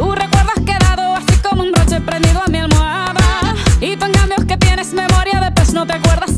Tú recuerdas quedado así como un broche prendido a mi almohada. Y tan cambios que tienes memoria de pez, no te acuerdas.